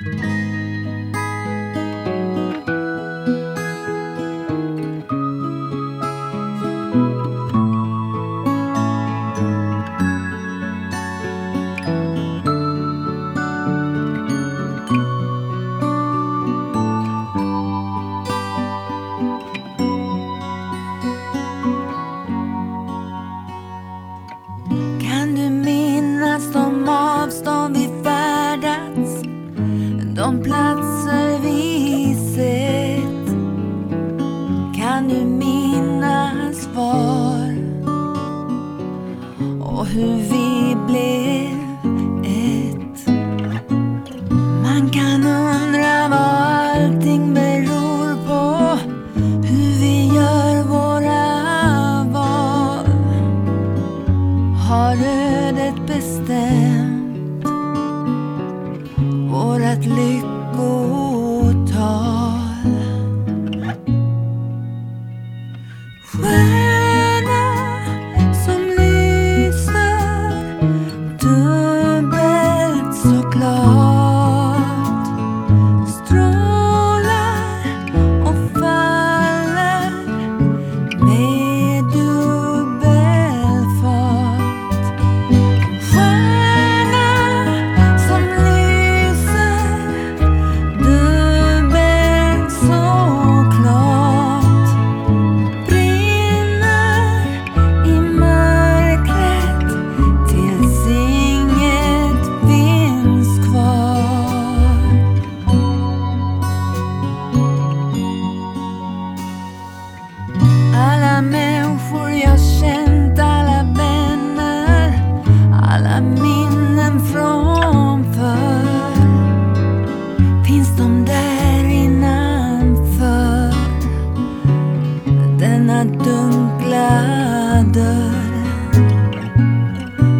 Música var? Och hur vi blev ett? Man kan undra vad allting beror på Hur vi gör våra val har ödet bestämt vårat lycka dunkla dörr?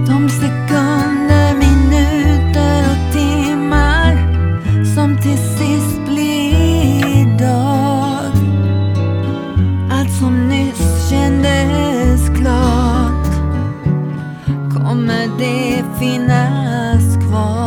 De sekunder, minuter och timmar som till sist blir dag. Allt som nyss kändes klart kommer det finnas kvar.